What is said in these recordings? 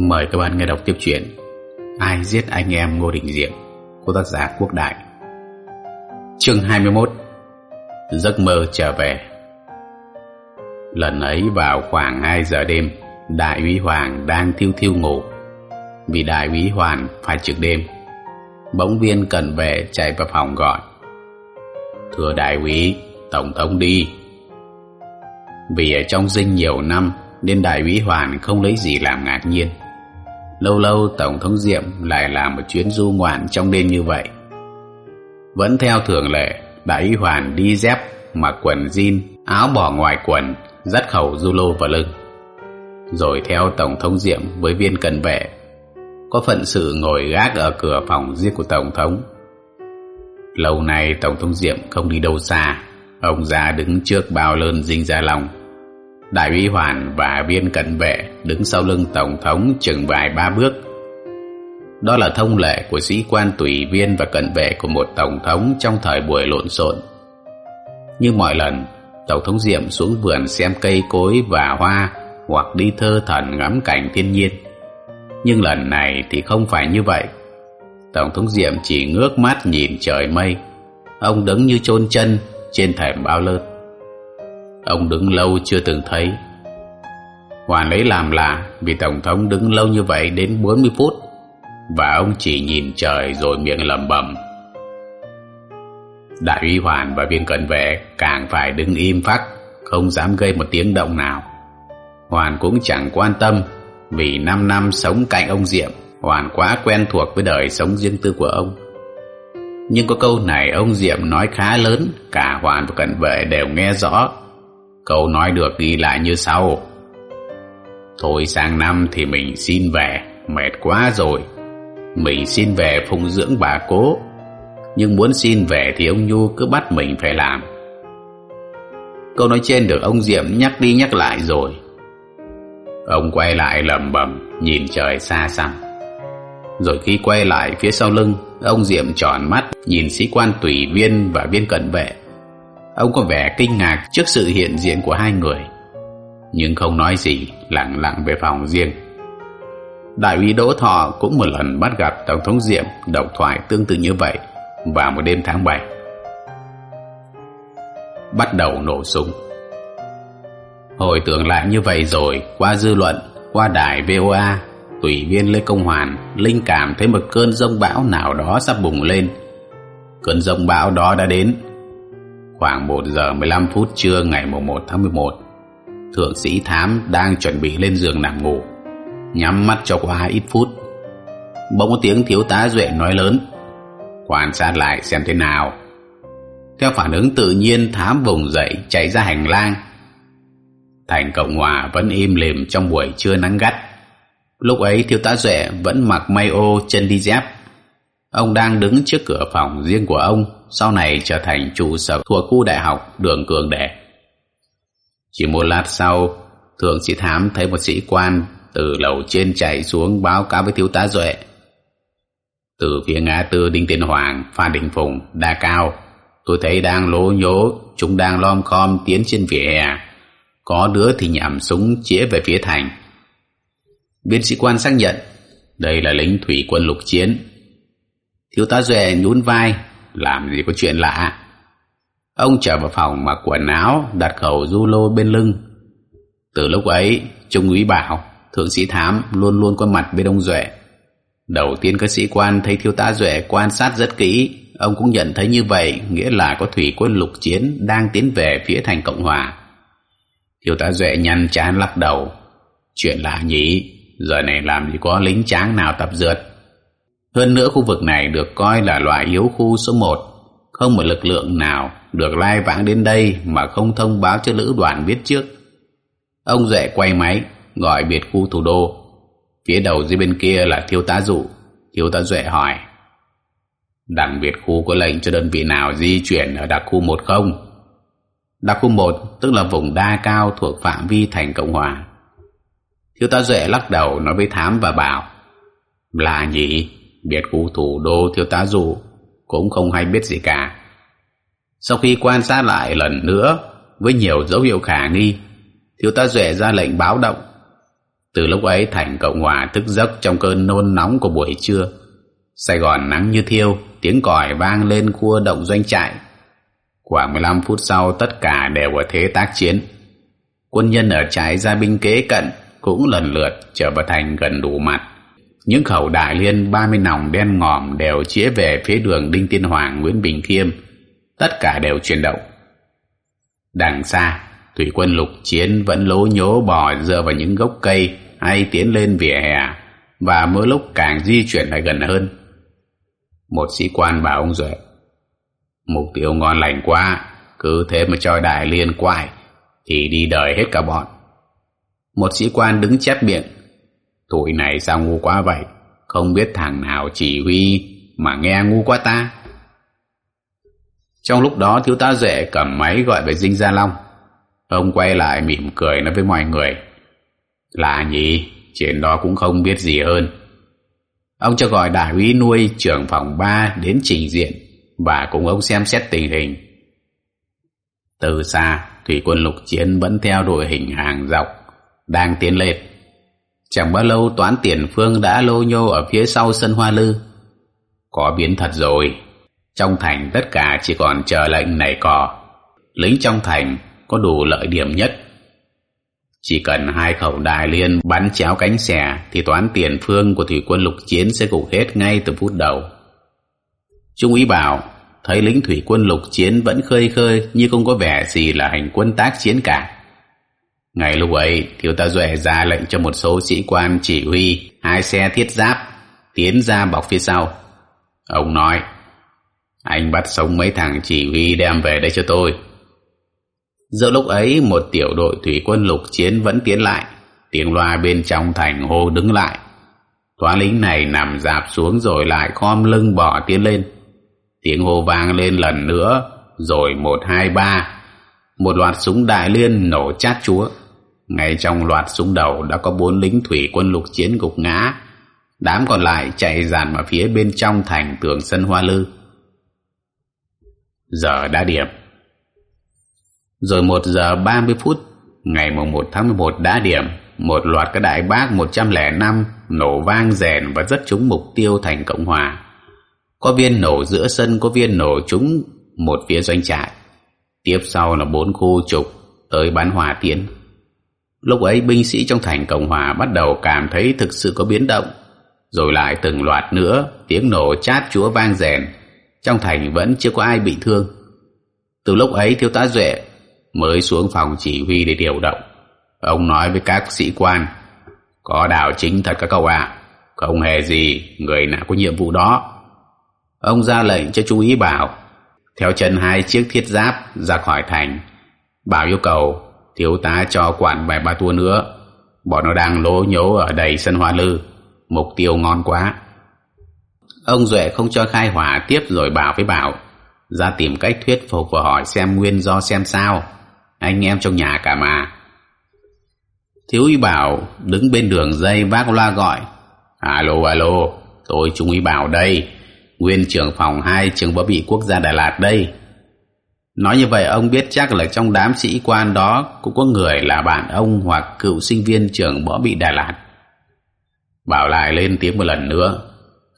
Mời các bạn nghe đọc tiếp chuyện Ai giết anh em Ngô Đình Diệm của tác giả Quốc Đại. Chương 21 Giấc mơ trở về. Lần ấy vào khoảng 2 giờ đêm, Đại úy Hoàng đang thiêu thiêu ngủ. Vì đại úy Hoàng phải trực đêm, Bỗng viên cần về chạy vào phòng gọi. Thưa đại úy, Tổng thống đi. Vì ở trong dinh nhiều năm, Nên đại úy Hoàn không lấy gì làm ngạc nhiên. Lâu lâu Tổng thống Diệm lại làm một chuyến du ngoạn trong đêm như vậy. Vẫn theo thường lệ, Đại úy Hoàn đi dép Mặc quần jean, Áo bỏ ngoài quần, Dắt khẩu du lô vào lưng. Rồi theo Tổng thống Diệm với viên cần vệ, Có phận sự ngồi gác ở cửa phòng riêng của Tổng thống. Lâu nay Tổng thống Diệm không đi đâu xa, Ông già đứng trước bao lơn dinh ra lòng. Đại úy Hoàn và viên cận vệ đứng sau lưng Tổng thống chừng vài ba bước. Đó là thông lệ của sĩ quan tùy viên và cận vệ của một Tổng thống trong thời buổi lộn xộn. Như mọi lần, Tổng thống Diệm xuống vườn xem cây cối và hoa hoặc đi thơ thần ngắm cảnh thiên nhiên. Nhưng lần này thì không phải như vậy. Tổng thống Diệm chỉ ngước mắt nhìn trời mây. Ông đứng như chôn chân trên thềm bao lơn. Ông đứng lâu chưa từng thấy. Hoàn lấy làm lạ Vì Tổng thống đứng lâu như vậy đến 40 phút Và ông chỉ nhìn trời rồi miệng lẩm bẩm. Đại úy Hoàn và viên cận vệ Càng phải đứng im phắc, Không dám gây một tiếng động nào. Hoàn cũng chẳng quan tâm Vì 5 năm sống cạnh ông Diệm, Hoàn quá quen thuộc với đời sống riêng tư của ông. Nhưng có câu này ông Diệm nói khá lớn, Cả Hoàn và cận vệ đều nghe rõ. Câu nói được ghi lại như sau. Thôi sang năm thì mình xin về. Mệt quá rồi. Mình xin về phụng dưỡng bà cố. Nhưng muốn xin về thì ông Nhu cứ bắt mình phải làm. Câu nói trên được ông Diệm nhắc đi nhắc lại rồi. Ông quay lại lầm bầm Nhìn trời xa xăm. Rồi khi quay lại phía sau lưng, Ông Diệm tròn mắt, Nhìn sĩ quan tùy viên và viên cận vệ. Ông có vẻ kinh ngạc trước sự hiện diện của hai người Nhưng không nói gì Lặng lặng về phòng riêng Đại úy Đỗ Thọ cũng một lần bắt gặp Tổng thống Diệm độc thoại tương tự như vậy vào một đêm tháng 7. Bắt đầu nổ súng. Hồi tưởng lại như vậy rồi, qua dư luận, qua đài VOA, tùy viên Lê Công Hoàn, linh cảm thấy một cơn rông bão nào đó sắp bùng lên. Cơn rông bão đó đã đến Khoảng 1 giờ 15 phút trưa ngày 1 tháng 11 Thượng sĩ Thám đang chuẩn bị lên giường nằm ngủ. Nhắm mắt cho qua ít phút. Bỗng có tiếng thiếu tá Duệ nói lớn. Quan sát lại xem thế nào. Theo phản ứng tự nhiên Thám vùng dậy chạy ra hành lang. Thành Cộng Hòa vẫn im lìm trong buổi trưa nắng gắt. Lúc ấy thiếu tá Duệ vẫn mặc may ô chân đi dép. Ông đang đứng trước cửa phòng riêng của ông, sau này trở thành trụ sở thuộc khu đại học đường Cường Đệ. Chỉ một lát sau, thượng sĩ thám thấy một sĩ quan từ lầu trên chạy xuống báo cáo với thiếu tá Duệ. Từ phía ngã tư Đinh Tiên Hoàng, Phan Đình Phùng, Đa Cao, tôi thấy đang lố nhố, chúng đang lom khom tiến trên vỉa hè. Có đứa thì nhảm súng chĩa về phía thành. Biên sĩ quan xác nhận, đây là lính thủy quân lục chiến, Thiếu tá Duệ nhún vai, làm gì có chuyện lạ. Ông trở vào phòng mặc quần áo, đặt khẩu du lô bên lưng. Từ lúc ấy, Trung úy bảo, thượng sĩ thám luôn luôn có mặt bên ông Duệ. Đầu tiên các sĩ quan thấy thiếu tá Duệ quan sát rất kỹ, ông cũng nhận thấy như vậy, nghĩa là có thủy quân lục chiến đang tiến về phía thành Cộng Hòa. Thiếu tá Duệ nhăn chán lắc đầu. Chuyện lạ nhỉ, giờ này làm gì có lính tráng nào tập dượt. Hơn nữa khu vực này được coi là loại yếu khu số 1, không một lực lượng nào được lai vãng đến đây mà không thông báo cho lữ đoàn biết trước. Ông Duệ quay máy, gọi biệt khu thủ đô. Phía đầu dưới bên kia là thiếu tá dụ. Thiếu tá Duệ hỏi. Đảng biệt khu có lệnh cho đơn vị nào di chuyển ở đặc khu 1 không? Đặc khu 1 tức là vùng đa cao thuộc phạm vi thành Cộng Hòa. Thiếu tá Duệ lắc đầu nói với Thám và bảo Là nhỉ? Biệt khu thủ đô thiếu tá dù cũng không hay biết gì cả. Sau khi quan sát lại lần nữa với nhiều dấu hiệu khả nghi, thiếu tá Duệ ra lệnh báo động. Từ lúc ấy Thành Cộng Hòa thức giấc trong cơn nôn nóng của buổi trưa. Sài Gòn nắng như thiêu, tiếng còi vang lên khua động doanh trại. Khoảng 15 phút sau tất cả đều ở thế tác chiến. Quân nhân ở trại gia binh kế cận cũng lần lượt trở vào thành gần đủ mặt. Những khẩu đại liên 30 nòng đen ngòm đều chĩa về phía đường Đinh Tiên Hoàng Nguyễn Bình Khiêm. Tất cả đều chuyển động. Đằng xa, thủy quân lục chiến vẫn lố nhố bò dựa vào những gốc cây hay tiến lên vỉa hè và mỗi lúc càng di chuyển lại gần hơn. Một sĩ quan bảo ông Duệ Mục tiêu ngon lành quá Cứ thế mà cho đại liên quại Thì đi đời hết cả bọn Một sĩ quan đứng chép miệng Tụi này sao ngu quá vậy? Không biết thằng nào chỉ huy Mà nghe ngu quá ta. Trong lúc đó thiếu tá Duệ cầm máy gọi về Dinh Gia Long. Ông quay lại mỉm cười nói với mọi người. Lạ nhỉ chuyện đó cũng không biết gì hơn. Ông cho gọi đại úy nuôi trưởng phòng 3 đến trình diện và cùng ông xem xét tình hình. Từ xa, thủy quân lục chiến vẫn theo đội hình hàng dọc, đang tiến lên. Chẳng bao lâu toán tiền phương đã lô nhô ở phía sau sân hoa lư. Có biến thật rồi, trong thành tất cả chỉ còn chờ lệnh nảy cò. Lính trong thành có đủ lợi điểm nhất. Chỉ cần hai khẩu đài liên bắn chéo cánh xẻ thì toán tiền phương của thủy quân lục chiến sẽ gục hết ngay từ phút đầu. Trung úy bảo thấy lính thủy quân lục chiến vẫn khơi khơi như không có vẻ gì là hành quân tác chiến cả. Ngày lúc ấy, thiếu tá Duệ ra lệnh cho một số sĩ quan chỉ huy hai xe thiết giáp tiến ra bọc phía sau. Ông nói, anh bắt sống mấy thằng chỉ huy đem về đây cho tôi. Giữa lúc ấy, một tiểu đội thủy quân lục chiến vẫn tiến lại, tiếng loa bên trong thành hô đứng lại. Toán lính này nằm dạp xuống rồi lại khom lưng bỏ tiến lên. Tiếng hô vang lên lần nữa, rồi một hai ba. Một loạt súng đại liên nổ chát chúa. Ngay trong loạt súng đầu đã có bốn lính thủy quân lục chiến gục ngã. Đám còn lại chạy dàn vào phía bên trong thành tường sân hoa lư. Giờ đã điểm. Rồi một giờ ba mươi phút, ngày mùng một tháng 11 đã điểm, một loạt các đại bác một trăm lẻ năm nổ vang rèn và rất trúng mục tiêu thành Cộng Hòa. Có viên nổ giữa sân, có viên nổ trúng một phía doanh trại. Tiếp sau là bốn khu trục tới bán hòa tiến Lúc ấy binh sĩ trong thành Cộng Hòa bắt đầu cảm thấy thực sự có biến động. Rồi lại từng loạt nữa, tiếng nổ chát chúa vang rèn. Trong thành vẫn chưa có ai bị thương. Từ lúc ấy thiếu tá Duệ mới xuống phòng chỉ huy để điều động. Ông nói với các sĩ quan, có đảo chính thật các cậu ạ, không hề gì, người nào có nhiệm vụ đó. Ông ra lệnh cho chú ý bảo, theo chân hai chiếc thiết giáp ra khỏi thành. Bảo yêu cầu, thiếu tá cho quản vài ba tua nữa, bọn nó đang lố nhố ở đầy sân hoa lư, mục tiêu ngon quá. Ông Duệ không cho khai hỏa tiếp rồi bảo với Bảo, ra tìm cách thuyết phục và hỏi xem nguyên do xem sao. Anh em trong nhà cả mà. Thiếu y bảo đứng bên đường dây vác loa gọi. Alo, alo, tôi Trung y bảo đây, nguyên trưởng phòng 2 trường võ bị quốc gia Đà Lạt đây. Nói như vậy ông biết chắc là trong đám sĩ quan đó cũng có người là bạn ông hoặc cựu sinh viên trường võ bị Đà Lạt. Bảo lại lên tiếng một lần nữa.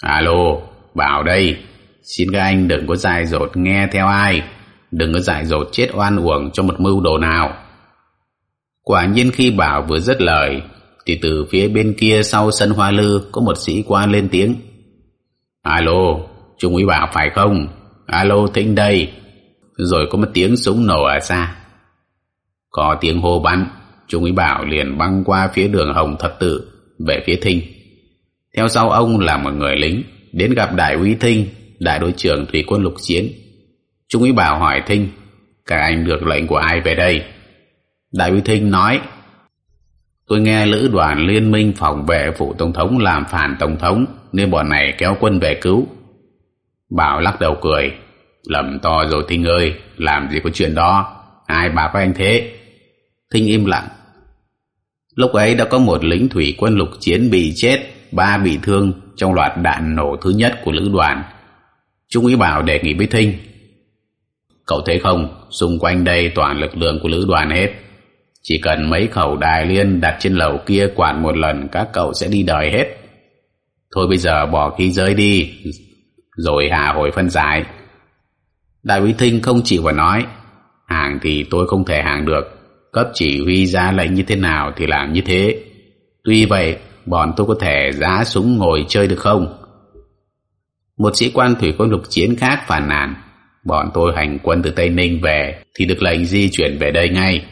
Alo, bảo đây, xin các anh đừng có dài dột nghe theo ai, đừng có dại dột chết oan uổng cho một mưu đồ nào. Quả nhiên khi Bảo vừa dứt lời, thì từ phía bên kia sau sân hoa lư có một sĩ quan lên tiếng. Alo, Trung úy Bảo phải không? Alo, Thịnh đây. Rồi có một tiếng súng nổ ở xa. Có tiếng hô bắn, Trung úy Bảo liền băng qua phía đường Hồng Thật Tự về phía Thinh. Theo sau ông là một người lính đến gặp đại úy Thinh, đại đội trưởng thủy quân lục chiến. Trung úy Bảo hỏi Thinh, các anh được lệnh của ai về đây? Đại úy Thinh nói, tôi nghe lữ đoàn liên minh phòng vệ phủ tổng thống làm phản tổng thống nên bọn này kéo quân về cứu. Bảo lắc đầu cười, lầm to rồi Thinh ơi, làm gì có chuyện đó, ai bảo với anh thế? Thinh im lặng. Lúc ấy đã có một lính thủy quân lục chiến bị chết, ba bị thương trong loạt đạn nổ thứ nhất của lữ đoàn. Trung úy Bảo đề nghị với Thinh Cậu thấy không, xung quanh đây toàn lực lượng của lữ đoàn hết. Chỉ cần mấy khẩu đài liên đặt trên lầu kia quản một lần các cậu sẽ đi đời hết. Thôi bây giờ bỏ khí giới đi, rồi hạ hồi phân giải. Đại úy Thinh không chịu và nói, hàng thì tôi không thể hàng được, cấp chỉ huy ra lệnh như thế nào thì làm như thế. Tuy vậy, bọn tôi có thể giá súng ngồi chơi được không? Một sĩ quan thủy quân lục chiến khác phản nàn, bọn tôi hành quân từ Tây Ninh về thì được lệnh di chuyển về đây ngay.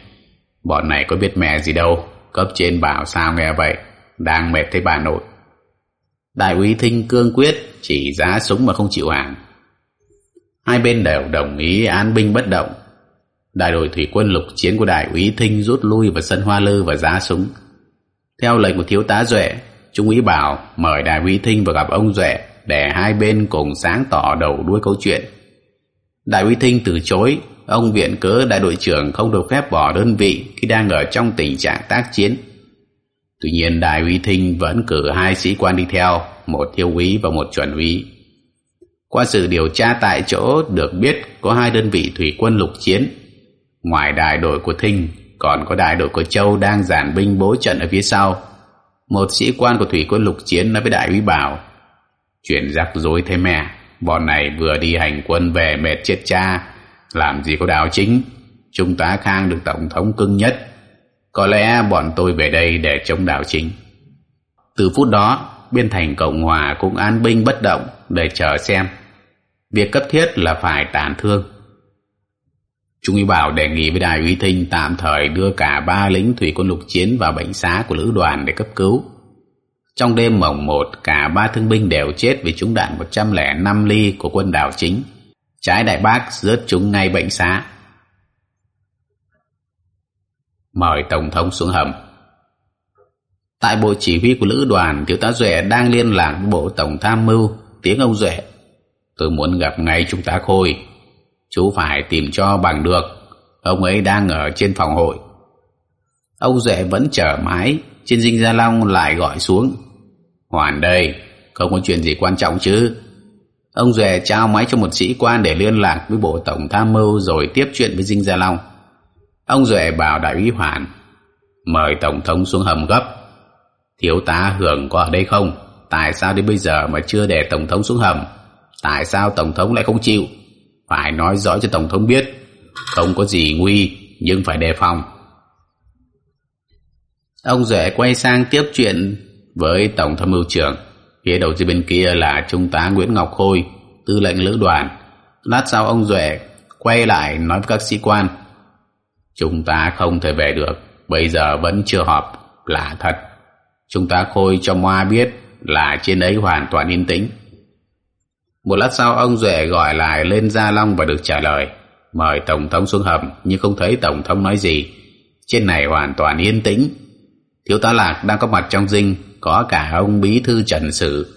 Bọn này có biết mẹ gì đâu, cấp trên bảo sao nghe vậy, đang mệt thấy bà nội. Đại úy Thinh cương quyết chỉ giá súng mà không chịu hàng. Hai bên đều đồng ý án binh bất động. Đại đội thủy quân lục chiến của đại úy Thinh rút lui vào sân hoa lư và giá súng. Theo lệnh của thiếu tá Duệ, Trung úy bảo mời đại úy Thinh vào gặp ông Duệ để hai bên cùng sáng tỏ đầu đuôi câu chuyện. Đại úy Thinh từ chối, ông viện cớ đại đội trưởng không được phép bỏ đơn vị khi đang ở trong tình trạng tác chiến. Tuy nhiên Đại úy Thinh vẫn cử hai sĩ quan đi theo, một thiếu úy và một chuẩn úy. Qua sự điều tra tại chỗ được biết có hai đơn vị thủy quân lục chiến. Ngoài đại đội của Thinh, còn có đại đội của Châu đang giản binh bố trận ở phía sau. Một sĩ quan của thủy quân lục chiến nói với đại úy Bảo, chuyện rắc rối thế mẹ, bọn này vừa đi hành quân về mệt chết cha, làm gì có đạo chính. Chúng ta khang được tổng thống cưng nhất có lẽ bọn tôi về đây để chống đảo chính. Từ phút đó, biên thành Cộng Hòa cũng an binh bất động để chờ xem. Việc cấp thiết là phải tàn thương. Trung úy Bảo đề nghị với đại Uy Thinh tạm thời đưa cả ba lính thủy quân lục chiến vào bệnh xá của lữ đoàn để cấp cứu. Trong đêm mồng 1, cả ba thương binh đều chết vì trúng đạn 105 ly của quân đảo chính. Trái đại bác rớt chúng ngay bệnh xá mời Tổng thống xuống hầm. Tại bộ chỉ huy của lữ đoàn, thiếu tá Duệ đang liên lạc với bộ tổng tham mưu, tiếng ông Duệ. Tôi muốn gặp ngay chúng ta khôi. Chú phải tìm cho bằng được. Ông ấy đang ở trên phòng hội. Ông Duệ vẫn chờ mãi, trên dinh Gia Long lại gọi xuống. Hoàn đây, không có chuyện gì quan trọng chứ. Ông Duệ trao máy cho một sĩ quan để liên lạc với bộ tổng tham mưu rồi tiếp chuyện với Dinh Gia Long. Ông Duệ bảo đại úy Hoàn mời Tổng thống xuống hầm gấp. Thiếu tá Hưởng có ở đây không? Tại sao đến bây giờ mà chưa để Tổng thống xuống hầm? Tại sao Tổng thống lại không chịu? Phải nói rõ cho Tổng thống biết. Không có gì nguy, nhưng phải đề phòng. Ông Duệ quay sang tiếp chuyện với Tổng tham mưu trưởng. Phía đầu dưới bên kia là Trung tá Nguyễn Ngọc Khôi, tư lệnh lữ đoàn. Lát sau ông Duệ quay lại nói với các sĩ quan Chúng ta không thể về được, bây giờ vẫn chưa họp, là thật. Chúng ta khôi cho Moa biết là trên ấy hoàn toàn yên tĩnh. Một lát sau ông Duệ gọi lại lên Gia Long và được trả lời. Mời Tổng thống xuống hầm, nhưng không thấy Tổng thống nói gì. Trên này hoàn toàn yên tĩnh. Thiếu tá Lạc đang có mặt trong dinh, có cả ông Bí Thư Trần Sử.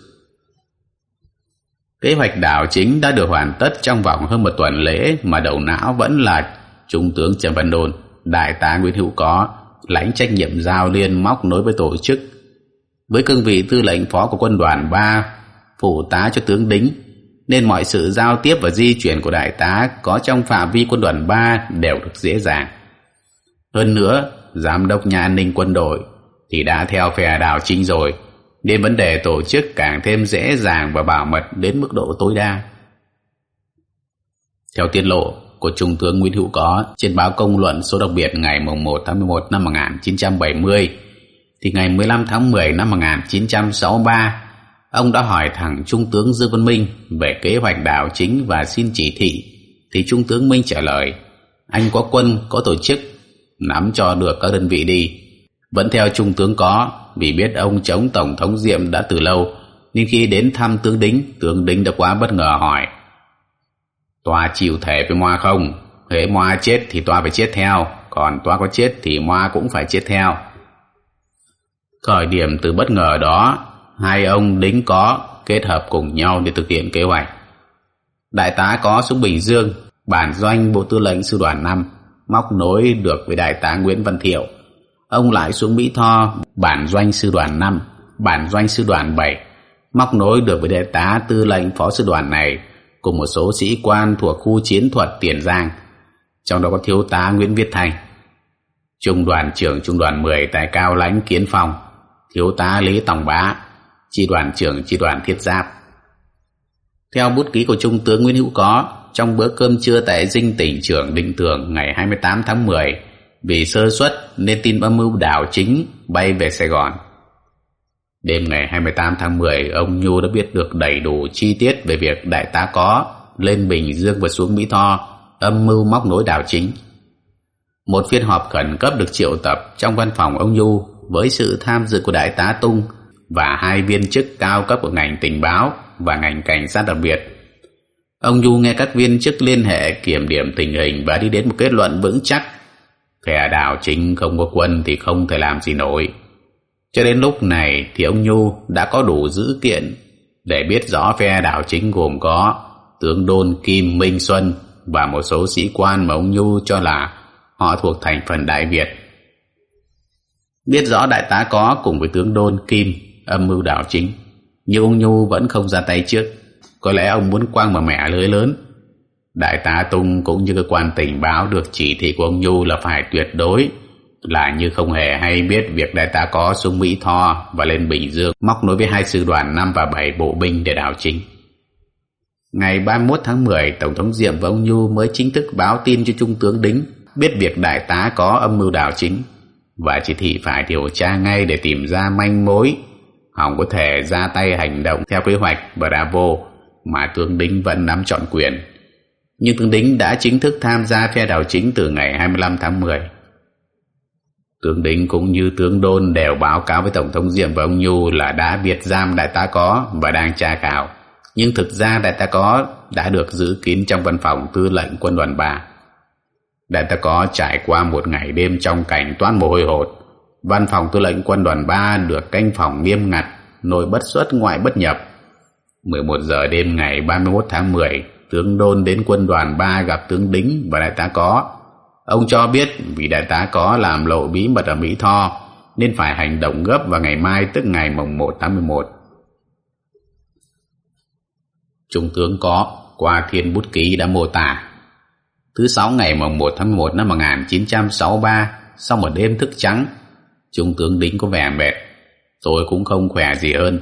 Kế hoạch đảo chính đã được hoàn tất trong vòng hơn một tuần lễ mà đầu não vẫn là Trung tướng Trần Văn Đồn, Đại tá Nguyễn Hữu Có lãnh trách nhiệm giao liên móc nối với tổ chức. Với cương vị tư lệnh phó của quân đoàn 3, phụ tá cho tướng Đính, nên mọi sự giao tiếp và di chuyển của đại tá có trong phạm vi quân đoàn 3 đều được dễ dàng. Hơn nữa, giám đốc nhà an ninh quân đội thì đã theo phe đảo chính rồi, nên vấn đề tổ chức càng thêm dễ dàng và bảo mật đến mức độ tối đa. Theo tiết lộ, của Trung tướng Nguyễn Hữu Có trên báo công luận số đặc biệt ngày 1 tháng 11 năm 1970 thì ngày 15 tháng 10 năm 1963 ông đã hỏi thẳng Trung tướng Dương Văn Minh về kế hoạch đảo chính và xin chỉ thị. Thì Trung tướng Minh trả lời anh có quân, có tổ chức nắm cho được các đơn vị đi. Vẫn theo Trung tướng có vì biết ông chống Tổng thống Diệm đã từ lâu nên khi đến thăm tướng Đính tướng Đính đã quá bất ngờ hỏi Toa chịu thể với Moa không? Hễ Moa chết thì Toa phải chết theo, còn Toa có chết thì Moa cũng phải chết theo. Khởi điểm từ bất ngờ đó, hai ông đính có kết hợp cùng nhau để thực hiện kế hoạch. Đại tá có xuống Bình Dương, bản doanh Bộ Tư lệnh Sư đoàn 5, móc nối được với Đại tá Nguyễn Văn Thiệu. Ông lại xuống Mỹ Tho, bản doanh Sư đoàn 5, bản doanh Sư đoàn 7, móc nối được với Đại tá Tư lệnh Phó Sư đoàn này cùng một số sĩ quan thuộc khu chiến thuật Tiền Giang, trong đó có thiếu tá Nguyễn Viết Thành. Trung đoàn trưởng Trung đoàn 10 tại Cao Lãnh Kiến Phòng, Thiếu tá Lý Tòng Bá, Chi đoàn trưởng Chi đoàn Thiết Giáp. Theo bút ký của Trung tướng Nguyễn Hữu Có, trong bữa cơm trưa tại dinh tỉnh trưởng Định Tường ngày 28 tháng 10, vì sơ suất nên tin âm mưu đảo chính bay về Sài Gòn. Đêm ngày 28 tháng 10, ông Nhu đã biết được đầy đủ chi tiết về việc đại tá có lên Bình Dương và xuống Mỹ Tho âm mưu móc nối đảo chính. Một phiên họp khẩn cấp được triệu tập trong văn phòng ông Nhu với sự tham dự của đại tá Tung và hai viên chức cao cấp của ngành tình báo và ngành cảnh sát đặc biệt. Ông Nhu nghe các viên chức liên hệ kiểm điểm tình hình và đi đến một kết luận vững chắc. kẻ đảo chính không có quân thì không thể làm gì nổi. Cho đến lúc này thì ông Nhu đã có đủ dữ kiện để biết rõ phe đảo chính gồm có tướng đôn Kim Minh Xuân và một số sĩ quan mà ông Nhu cho là họ thuộc thành phần Đại Việt. Biết rõ đại tá có cùng với tướng đôn Kim âm mưu đảo chính, nhưng ông Nhu vẫn không ra tay trước. Có lẽ ông muốn quăng vào mẹ lưới lớn. Đại tá Tung cũng như cơ quan tình báo được chỉ thị của ông Nhu là phải tuyệt đối là như không hề hay biết việc đại tá có xuống Mỹ Tho và lên Bình Dương móc nối với hai sư đoàn 5 và 7 bộ binh để đảo chính. Ngày 31 tháng 10, Tổng thống Diệm và ông Nhu mới chính thức báo tin cho Trung tướng Đính biết việc đại tá có âm mưu đảo chính và chỉ thị phải điều tra ngay để tìm ra manh mối hỏng có thể ra tay hành động theo kế hoạch Bravo mà tướng Đính vẫn nắm trọn quyền. Nhưng tướng Đính đã chính thức tham gia phe đảo chính từ ngày 25 tháng 10. Tướng Đính cũng như tướng Đôn đều báo cáo với Tổng thống Diệm và ông Nhu là đã biệt giam đại tá có và đang tra khảo. Nhưng thực ra đại tá có đã được giữ kín trong văn phòng tư lệnh quân đoàn 3. Đại tá có trải qua một ngày đêm trong cảnh toán mồ hôi hột. Văn phòng tư lệnh quân đoàn 3 được canh phòng nghiêm ngặt, nội bất xuất ngoại bất nhập. 11 giờ đêm ngày 31 tháng 10, tướng Đôn đến quân đoàn 3 gặp tướng Đính và đại tá có. Ông cho biết vì đại tá có làm lộ bí mật ở Mỹ Tho, nên phải hành động gấp vào ngày mai, tức ngày mồng 1 tháng 11. Trung tướng có qua thiên bút ký đã mô tả. Thứ sáu ngày mồng 1 tháng 11 năm 1963 sau một đêm thức trắng, Trung tướng Đính có vẻ mệt. Tôi cũng không khỏe gì hơn.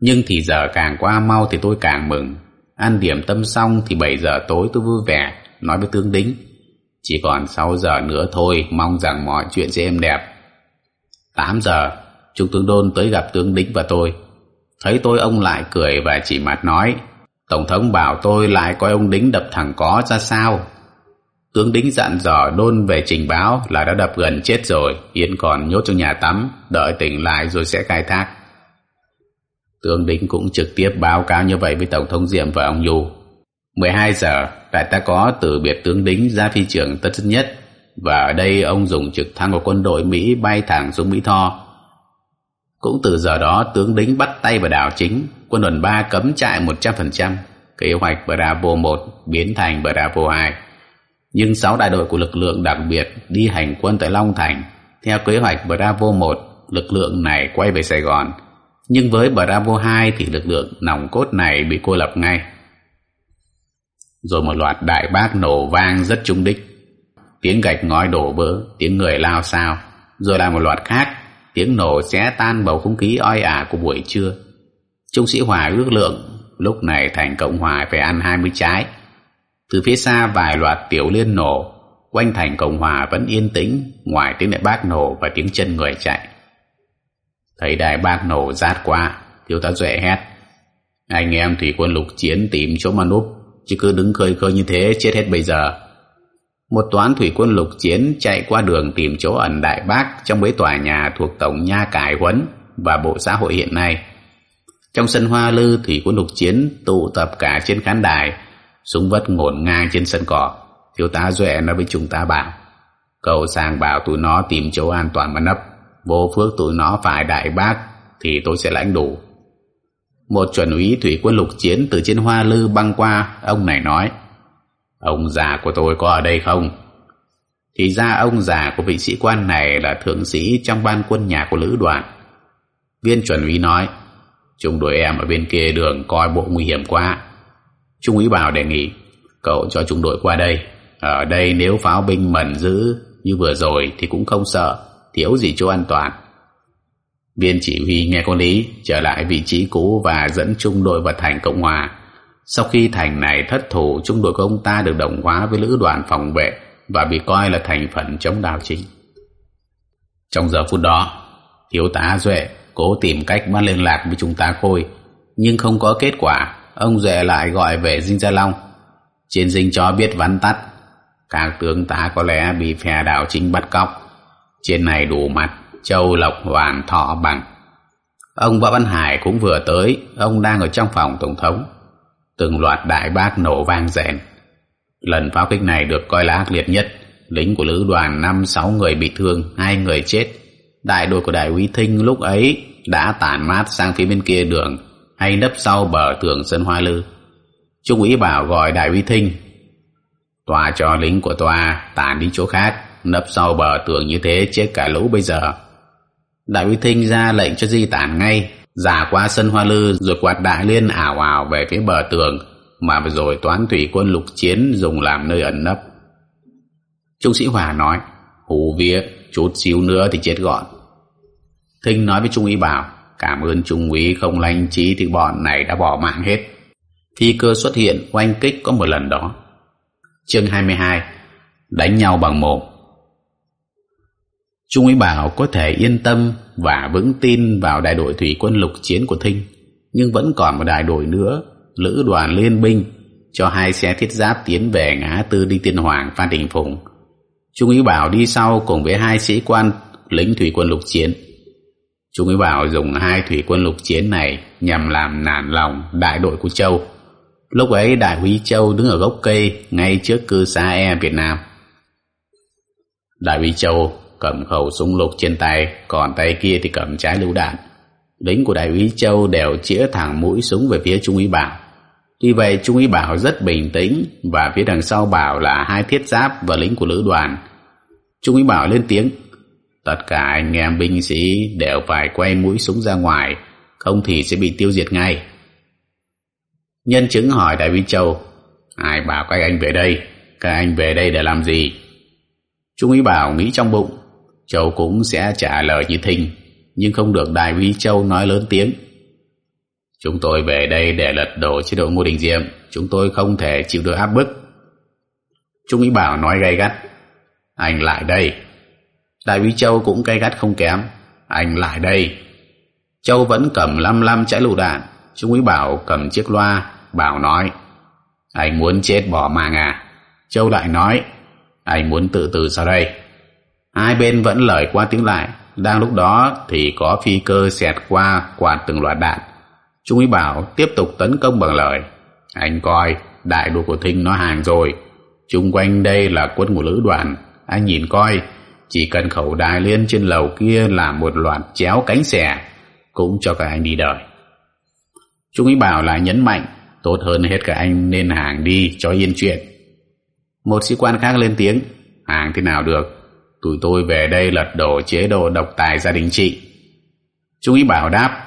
Nhưng thì giờ càng qua mau thì tôi càng mừng. Ăn điểm tâm xong thì 7 giờ tối tôi vui vẻ, Nói với tướng Đính. Chỉ còn 6 giờ nữa thôi Mong rằng mọi chuyện sẽ êm đẹp 8 giờ Trung tướng Đôn tới gặp tướng Đính và tôi Thấy tôi ông lại cười và chỉ mặt nói Tổng thống bảo tôi lại coi ông Đính đập thẳng có ra sao Tướng Đính dặn dò đôn về trình báo là đã đập gần chết rồi, hiện còn nhốt trong nhà tắm, đợi tỉnh lại rồi sẽ khai thác. Tướng Đính cũng trực tiếp báo cáo như vậy với Tổng thống Diệm và ông Nhu. 12 giờ, đại ta có từ biệt tướng Đính ra phi trường Tân Sơn Nhất, và ở đây ông dùng trực thăng của quân đội Mỹ bay thẳng xuống Mỹ Tho. Cũng từ giờ đó, tướng Đính bắt tay vào đảo chính, quân đoàn 3 cấm trại 100%, kế hoạch Bravo 1 biến thành Bravo 2 nhưng sáu đại đội của lực lượng đặc biệt đi hành quân tại Long Thành. Theo kế hoạch Bravo 1, lực lượng này quay về Sài Gòn. Nhưng với Bravo 2 thì lực lượng nòng cốt này bị cô lập ngay. Rồi một loạt đại bác nổ vang rất trung đích. Tiếng gạch ngói đổ vỡ, tiếng người lao sao. Rồi là một loạt khác, tiếng nổ xé tan bầu không khí oi ả của buổi trưa. Trung sĩ Hòa ước lượng lúc này thành Cộng Hòa phải ăn 20 trái từ phía xa vài loạt tiểu liên nổ, quanh thành Cộng Hòa vẫn yên tĩnh, ngoài tiếng đại bác nổ và tiếng chân người chạy. Thấy đại bác nổ rát qua, thiếu tá duệ hét. Anh em thủy quân lục chiến tìm chỗ mà núp, chứ cứ đứng khơi khơi như thế chết hết bây giờ. Một toán thủy quân lục chiến chạy qua đường tìm chỗ ẩn đại bác trong mấy tòa nhà thuộc tổng nha cải huấn và bộ xã hội hiện nay. Trong sân hoa lư, thủy quân lục chiến tụ tập cả trên khán đài, súng vất ngổn ngang trên sân cỏ thiếu tá duệ nói với chúng ta bảo cậu sang bảo tụi nó tìm chỗ an toàn mà nấp vô phước tụi nó phải đại bác thì tôi sẽ lãnh đủ một chuẩn úy thủy quân lục chiến từ trên hoa lư băng qua, ông này nói, ông già của tôi có ở đây không? Thì ra ông già của vị sĩ quan này là thượng sĩ trong ban quân nhà của lữ đoàn. Viên chuẩn úy nói, chúng đội em ở bên kia đường coi bộ nguy hiểm quá. Trung úy Bảo đề nghị, cậu cho trung đội qua đây. Ở đây nếu pháo binh mẩn giữ như vừa rồi thì cũng không sợ, thiếu gì chỗ an toàn viên chỉ huy nghe có lý, trở lại vị trí cũ và dẫn trung đội vào thành cộng hòa. Sau khi thành này thất thủ, trung đội của ông ta được đồng hóa với lữ đoàn phòng vệ và bị coi là thành phần chống đào chính. Trong giờ phút đó, thiếu tá duệ cố tìm cách bắt liên lạc với chúng ta khôi nhưng không có kết quả. Ông duệ lại gọi về dinh gia long. Trên dinh cho biết vắn tắt, các tướng tá có lẽ bị phe đảo chính bắt cóc. Trên này đủ mặt châu lộc hoàn thọ bằng. Ông võ văn hải cũng vừa tới, ông đang ở trong phòng tổng thống. Từng loạt đại bác nổ vang rèn. Lần pháo kích này được coi là ác liệt nhất. Lính của lữ đoàn năm sáu người bị thương, hai người chết. Đại đội của đại úy thinh lúc ấy đã tản mát sang phía bên kia đường, hay nấp sau bờ tường sân hoa lư. Trung úy bảo gọi đại úy thinh, tòa cho lính của tòa tản đi chỗ khác, nấp sau bờ tường như thế chết cả lũ bây giờ đại úy thinh ra lệnh cho di tản ngay. Giả qua sân hoa lư, rồi quạt đại liên ảo ảo về phía bờ tường, mà vừa rồi toán thủy quân lục chiến dùng làm nơi ẩn nấp. Trung sĩ hòa nói, hù vía, chút xíu nữa thì chết gọn. Thinh nói với trung úy bảo, cảm ơn trung úy không lanh trí thì bọn này đã bỏ mạng hết. Phi cơ xuất hiện oanh kích có một lần đó. Chương 22 đánh nhau bằng mồm. Trung úy Bảo có thể yên tâm và vững tin vào đại đội thủy quân lục chiến của Thinh, nhưng vẫn còn một đại đội nữa, lữ đoàn liên binh, cho hai xe thiết giáp tiến về ngã tư đi tiên hoàng Phan Đình Phùng. Trung úy Bảo đi sau cùng với hai sĩ quan lính thủy quân lục chiến. Trung úy Bảo dùng hai thủy quân lục chiến này nhằm làm nản lòng đại đội của Châu. Lúc ấy đại úy Châu đứng ở gốc cây ngay trước cư xá e Việt Nam. Đại úy Châu cầm khẩu súng lục trên tay, còn tay kia thì cầm trái lưu đạn. Lính của đại úy châu đều chĩa thẳng mũi súng về phía trung úy bảo. Tuy vậy, trung úy bảo rất bình tĩnh và phía đằng sau bảo là hai thiết giáp và lính của lữ đoàn. Trung úy bảo lên tiếng, tất cả anh em binh sĩ đều phải quay mũi súng ra ngoài, không thì sẽ bị tiêu diệt ngay. Nhân chứng hỏi đại úy châu, ai bảo các anh về đây? Các anh về đây để làm gì? Trung úy bảo nghĩ trong bụng Châu cũng sẽ trả lời như Thinh, nhưng không được đại úy Châu nói lớn tiếng. Chúng tôi về đây để lật đổ chế độ Ngô Đình Diệm, chúng tôi không thể chịu được áp bức. Trung úy Bảo nói gay gắt, anh lại đây. Đại úy Châu cũng gay gắt không kém, anh lại đây. Châu vẫn cầm lăm lăm trái lựu đạn, Trung úy Bảo cầm chiếc loa, Bảo nói, anh muốn chết bỏ mạng à? Châu lại nói, anh muốn tự tử sau đây? Hai bên vẫn lời qua tiếng lại. Đang lúc đó thì có phi cơ xẹt qua quạt từng loạt đạn. Trung úy Bảo tiếp tục tấn công bằng lời. Anh coi, đại đội của Thinh nó hàng rồi. Trung quanh đây là quân của lữ đoàn. Anh nhìn coi, chỉ cần khẩu đài liên trên lầu kia làm một loạt chéo cánh xẻ, cũng cho cả anh đi đời. Trung úy Bảo lại nhấn mạnh, tốt hơn hết cả anh nên hàng đi cho yên chuyện. Một sĩ quan khác lên tiếng, hàng thế nào được, tụi tôi về đây lật đổ chế độ độc tài gia đình chị. Trung ý bảo đáp,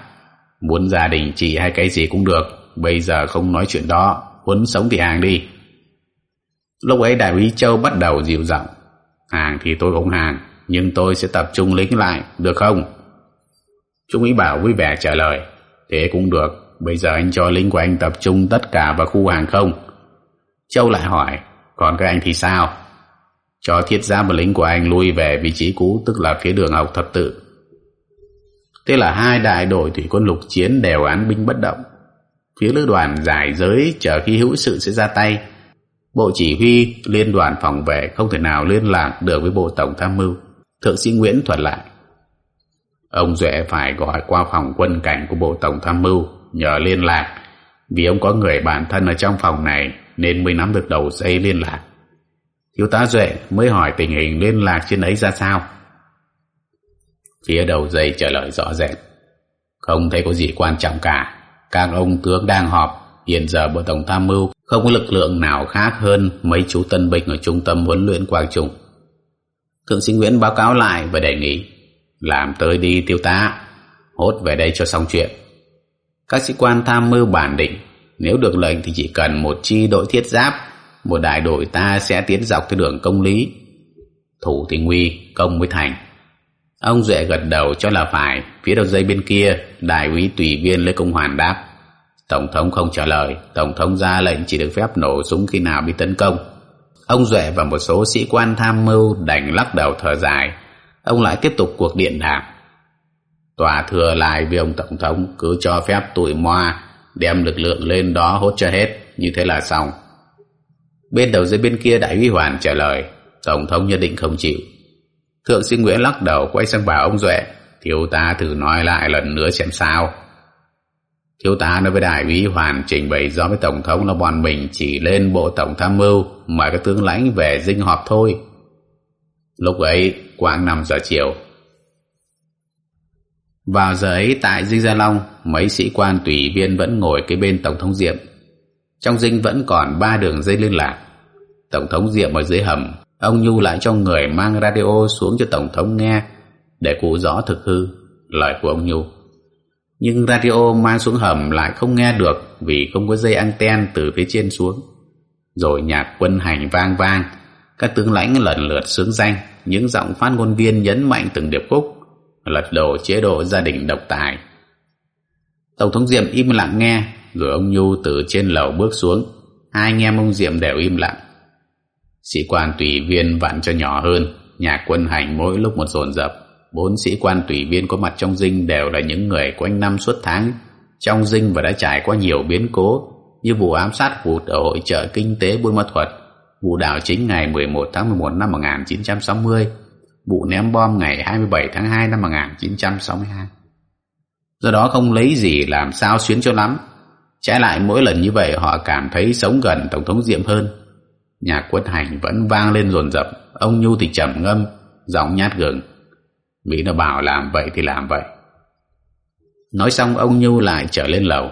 muốn gia đình chị hay cái gì cũng được, bây giờ không nói chuyện đó, muốn sống thì hàng đi. Lúc ấy đại úy Châu bắt đầu dịu giọng, hàng thì tôi cũng hàng, nhưng tôi sẽ tập trung lính lại, được không? Trung ý bảo vui vẻ trả lời, thế cũng được, bây giờ anh cho lính của anh tập trung tất cả vào khu hàng không. Châu lại hỏi, còn các anh thì sao? Cho thiết giáp và lính của anh lui về vị trí cũ, tức là phía đường học thập tự. Thế là hai đại đội thủy quân lục chiến đều án binh bất động. Phía lữ đoàn giải giới chờ khi hữu sự sẽ ra tay. Bộ chỉ huy liên đoàn phòng vệ không thể nào liên lạc được với bộ tổng tham mưu. Thượng sĩ Nguyễn thuật lại. Ông Duệ phải gọi qua phòng quân cảnh của bộ tổng tham mưu nhờ liên lạc vì ông có người bạn thân ở trong phòng này, nên mới nắm được đầu dây liên lạc. Thiếu tá Duệ mới hỏi tình hình liên lạc trên ấy ra sao. Phía đầu dây trả lời rõ rệt. Không thấy có gì quan trọng cả. Các ông tướng đang họp. Hiện giờ Bộ Tổng Tham mưu không có lực lượng nào khác hơn mấy chú tân binh ở trung tâm huấn luyện Quang Trung. Thượng sĩ Nguyễn báo cáo lại và đề nghị làm tới đi tiêu tá, hốt về đây cho xong chuyện. Các sĩ quan tham mưu bản định nếu được lệnh thì chỉ cần một chi đội thiết giáp một đại đội ta sẽ tiến dọc theo đường công lý Thủ thì nguy, công mới thành. Ông Duệ gật đầu cho là phải, phía đầu dây bên kia, đại úy tùy viên Lê Công Hoàn đáp. Tổng thống không trả lời, Tổng thống ra lệnh chỉ được phép nổ súng khi nào bị tấn công. Ông Duệ và một số sĩ quan tham mưu đành lắc đầu thở dài. Ông lại tiếp tục cuộc điện đàm. Tòa thừa lại vì ông Tổng thống cứ cho phép tụi moa đem lực lượng lên đó hốt cho hết, như thế là xong. Bên đầu dây bên kia đại úy Hoàn trả lời, Tổng thống nhất định không chịu. Thượng sĩ Nguyễn lắc đầu quay sang bảo ông Duệ, thiếu tá thử nói lại lần nữa xem sao. Thiếu tá nói với đại úy Hoàn trình bày do với Tổng thống là bọn mình chỉ lên bộ Tổng tham mưu mời các tướng lãnh về dinh họp thôi. Lúc ấy, khoảng 5 giờ chiều. Vào giờ ấy tại Dinh Gia Long, mấy sĩ quan tùy viên vẫn ngồi kế bên Tổng thống Diệm. Trong dinh vẫn còn ba đường dây liên lạc. Tổng thống Diệm ở dưới hầm, ông Nhu lại cho người mang radio xuống cho Tổng thống nghe để cụ rõ thực hư lời của ông Nhu nhưng radio mang xuống hầm lại không nghe được vì không có dây anten từ phía trên xuống. Rồi nhạc quân hành vang vang, các tướng lãnh lần lượt sướng danh, những giọng phát ngôn viên nhấn mạnh từng điệp khúc, lật đổ chế độ gia đình độc tài. Tổng thống Diệm im lặng nghe, rồi ông Nhu từ trên lầu bước xuống, hai anh em ông Diệm đều im lặng. Sĩ quan tùy viên vặn cho nhỏ hơn, nhà quân hành mỗi lúc một dồn dập bốn sĩ quan tùy viên có mặt trong dinh đều là những người quanh năm suốt tháng trong dinh và đã trải qua nhiều biến cố như vụ ám sát vụt ở hội trợ kinh tế Buôn Ma Thuật, vụ đảo chính ngày 11 tháng 11 năm 1960, vụ ném bom ngày 27 tháng 2 năm 1962. Do đó không lấy gì làm sao xuyến cho lắm. Trái lại mỗi lần như vậy họ cảm thấy sống gần Tổng thống Diệm hơn. Nhạc quân hành vẫn vang lên rồn rập ông Nhu thì trầm ngâm, giọng nhát gừng. Mỹ nó bảo làm vậy thì làm vậy. Nói xong ông Nhu lại trở lên lầu.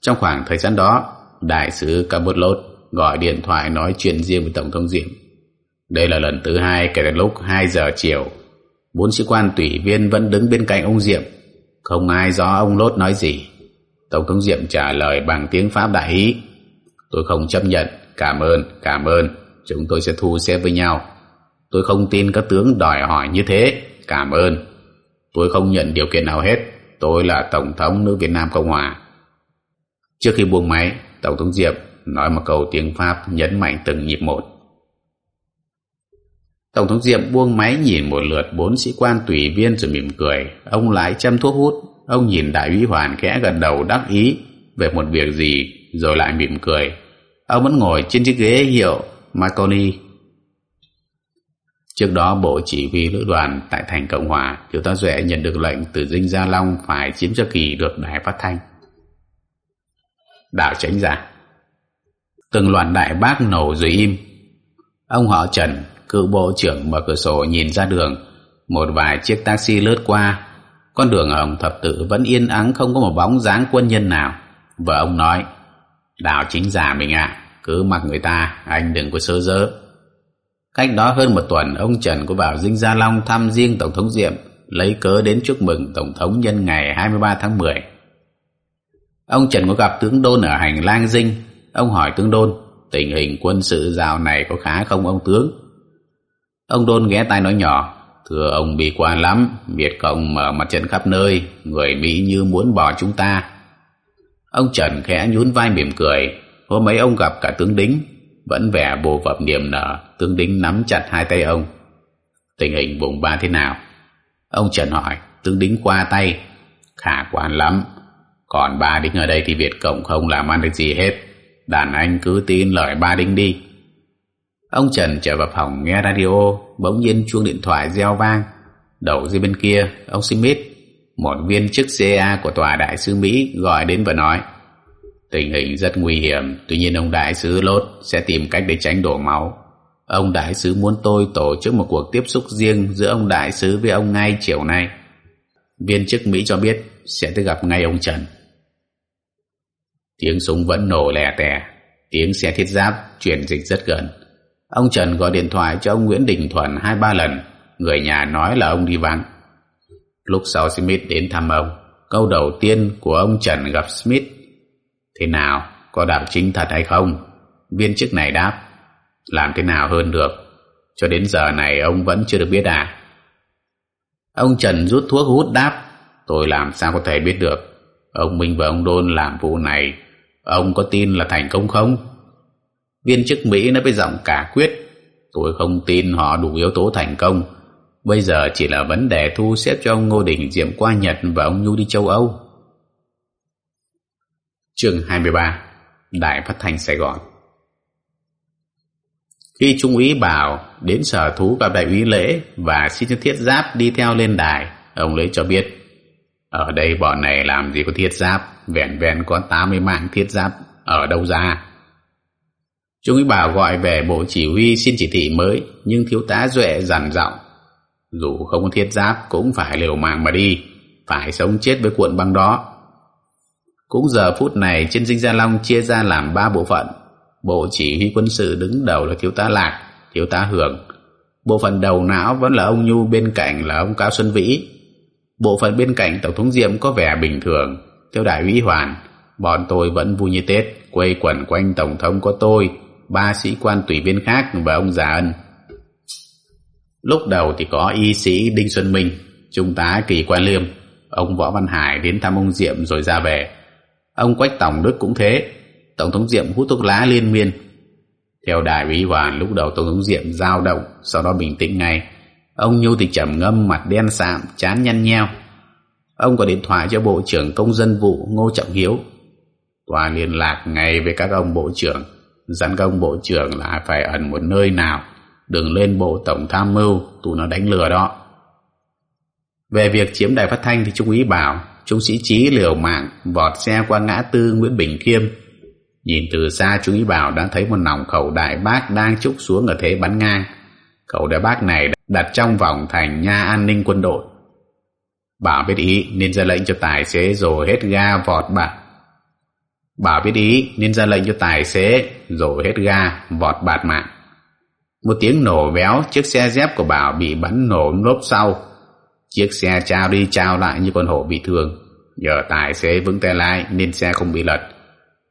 Trong khoảng thời gian đó, đại sứ Campuchia gọi điện thoại nói chuyện riêng với Tổng thống Diệm. Đây là lần thứ hai kể từ lúc 2 giờ chiều. Bốn sĩ quan tùy viên vẫn đứng bên cạnh ông Diệm. Không ai rõ ông Lốt nói gì. Tổng thống Diệm trả lời bằng tiếng Pháp đại ý. Tôi không chấp nhận. Cảm ơn, cảm ơn. Chúng tôi sẽ thu xếp với nhau. Tôi không tin các tướng đòi hỏi như thế cảm ơn. Tôi không nhận điều kiện nào hết. Tôi là Tổng thống nước Việt Nam Cộng Hòa. Trước khi buông máy, Tổng thống Diệp nói một câu tiếng Pháp nhấn mạnh từng nhịp một. Tổng thống Diệp buông máy nhìn một lượt bốn sĩ quan tùy viên rồi mỉm cười. Ông lái châm thuốc hút. Ông nhìn đại úy Hoàn khẽ gật đầu đắc ý về một việc gì rồi lại mỉm cười. Ông vẫn ngồi trên chiếc ghế hiệu Marconi Trước đó Bộ Chỉ huy Lữ đoàn tại thành Cộng Hòa, Thiếu tá Duệ nhận được lệnh từ Dinh Gia Long phải chiếm cho kỳ được đài phát thanh. Đảo tránh giả Từng loạt đại bác nổ rồi im. Ông họ Trần, cựu bộ trưởng mở cửa sổ nhìn ra đường. Một vài chiếc taxi lướt qua. Con đường ở Hồng Thập Tự vẫn yên ắng không có một bóng dáng quân nhân nào. vợ ông nói, đảo chính giả mình ạ, cứ mặc người ta, anh đừng có sơ dỡ. Cách đó hơn một tuần, ông Trần có vào Dinh Gia Long thăm riêng Tổng thống Diệm, lấy cớ đến chúc mừng Tổng thống nhân ngày 23 tháng 10. Ông Trần có gặp tướng Đôn ở hành lang Dinh. Ông hỏi tướng Đôn, tình hình quân sự dạo này có khá không ông tướng? Ông Đôn ghé tai nói nhỏ, thưa ông bị quan lắm, Việt Cộng mở mặt trận khắp nơi, người Mỹ như muốn bỏ chúng ta. Ông Trần khẽ nhún vai mỉm cười, hôm mấy ông gặp cả tướng Đính, vẫn vẻ bồ vập niềm nở tướng đính nắm chặt hai tay ông. Tình hình vùng ba thế nào? Ông trần hỏi. Tướng đính qua tay. Khả quan lắm. Còn ba đính ở đây thì việt cộng không làm ăn được gì hết. Đàn anh cứ tin lời ba đính đi ông trần trở vào phòng nghe radio bỗng nhiên chuông điện thoại reo vang đầu dưới bên kia ông smith một viên chức ca của tòa đại sứ mỹ gọi đến và nói Tình hình rất nguy hiểm, tuy nhiên ông đại sứ Lốt sẽ tìm cách để tránh đổ máu. Ông đại sứ muốn tôi tổ chức một cuộc tiếp xúc riêng giữa ông đại sứ với ông ngay chiều nay. Viên chức Mỹ cho biết sẽ tới gặp ngay ông Trần. Tiếng súng vẫn nổ lè tè, tiếng xe thiết giáp chuyển dịch rất gần. Ông Trần gọi điện thoại cho ông Nguyễn Đình Thuần hai ba lần, người nhà nói là ông đi vắng. Lúc sau Smith đến thăm ông, câu đầu tiên của ông Trần gặp Smith Thế nào, có đạo chính thật hay không? Viên chức này đáp, làm thế nào hơn được? Cho đến giờ này ông vẫn chưa được biết à? Ông Trần rút thuốc hút đáp. Tôi làm sao có thể biết được. Ông Minh và ông Đôn làm vụ này. Ông có tin là thành công không? Viên chức Mỹ nói với giọng cả quyết. Tôi không tin họ đủ yếu tố thành công. Bây giờ chỉ là vấn đề thu xếp cho ông Ngô Đình Diệm qua Nhật và ông Nhu đi châu Âu. Chương 23 Đài Phát Thanh Sài Gòn Khi Trung úy Bảo đến sở thú gặp đại úy Lễ và xin cho thiết giáp đi theo lên đài, ông Lễ cho biết ở đây bọn này làm gì có thiết giáp, vẹn vẹn có 80 mạng thiết giáp, ở đâu ra? Trung úy Bảo gọi về bộ chỉ huy xin chỉ thị mới, nhưng thiếu tá Duệ dằn giọng dù không có thiết giáp cũng phải liều mạng mà đi, phải sống chết với cuộn băng đó. Cũng giờ phút này trên dinh Gia Long chia ra làm ba bộ phận. Bộ chỉ huy quân sự đứng đầu là thiếu tá Lạc, thiếu tá Hưởng. Bộ phận đầu não vẫn là ông Nhu bên cạnh là ông Cao Xuân Vĩ. Bộ phận bên cạnh Tổng thống Diệm có vẻ bình thường. Theo đại úy Hoàn, bọn tôi vẫn vui như Tết, quây quần quanh Tổng thống có tôi, ba sĩ quan tùy viên khác và ông Già Ân. Lúc đầu thì có y sĩ Đinh Xuân Minh, trung tá Kỳ Quan Liêm, ông Võ Văn Hải đến thăm ông Diệm rồi ra về. Ông Quách Tổng Đức cũng thế, Tổng thống Diệm hút thuốc lá liên miên. Theo đại úy Hoàn, lúc đầu Tổng thống Diệm dao động, sau đó bình tĩnh ngay. Ông Nhu thì trầm ngâm mặt đen sạm, chán nhăn nheo. Ông có điện thoại cho Bộ trưởng Công dân vụ Ngô Trọng Hiếu. Tòa liên lạc ngay với các ông Bộ trưởng, dặn công Bộ trưởng là phải ẩn một nơi nào, đừng lên bộ tổng tham mưu, tụi nó đánh lừa đó. Về việc chiếm đài phát thanh thì trung úy bảo, trung sĩ trí liều mạng, vọt xe qua ngã tư nguyễn bình khiêm. Nhìn từ xa, trung úy bảo đã thấy một nòng khẩu đại bác đang trúc xuống ở thế bắn ngang. Khẩu đại bác này đặt trong vòng thành nha an ninh quân đội. Bảo biết ý, nên ra lệnh cho tài xế rồi hết ga vọt bạc bảo biết ý nên ra lệnh cho tài xế rồi hết ga vọt bạt mạng một tiếng nổ véo, chiếc xe dép của Bảo bị bắn nổ lốp sau. Chiếc xe trao đi trao lại như con hổ bị thương. Nhờ tài xế vững tay lái nên xe không bị lật.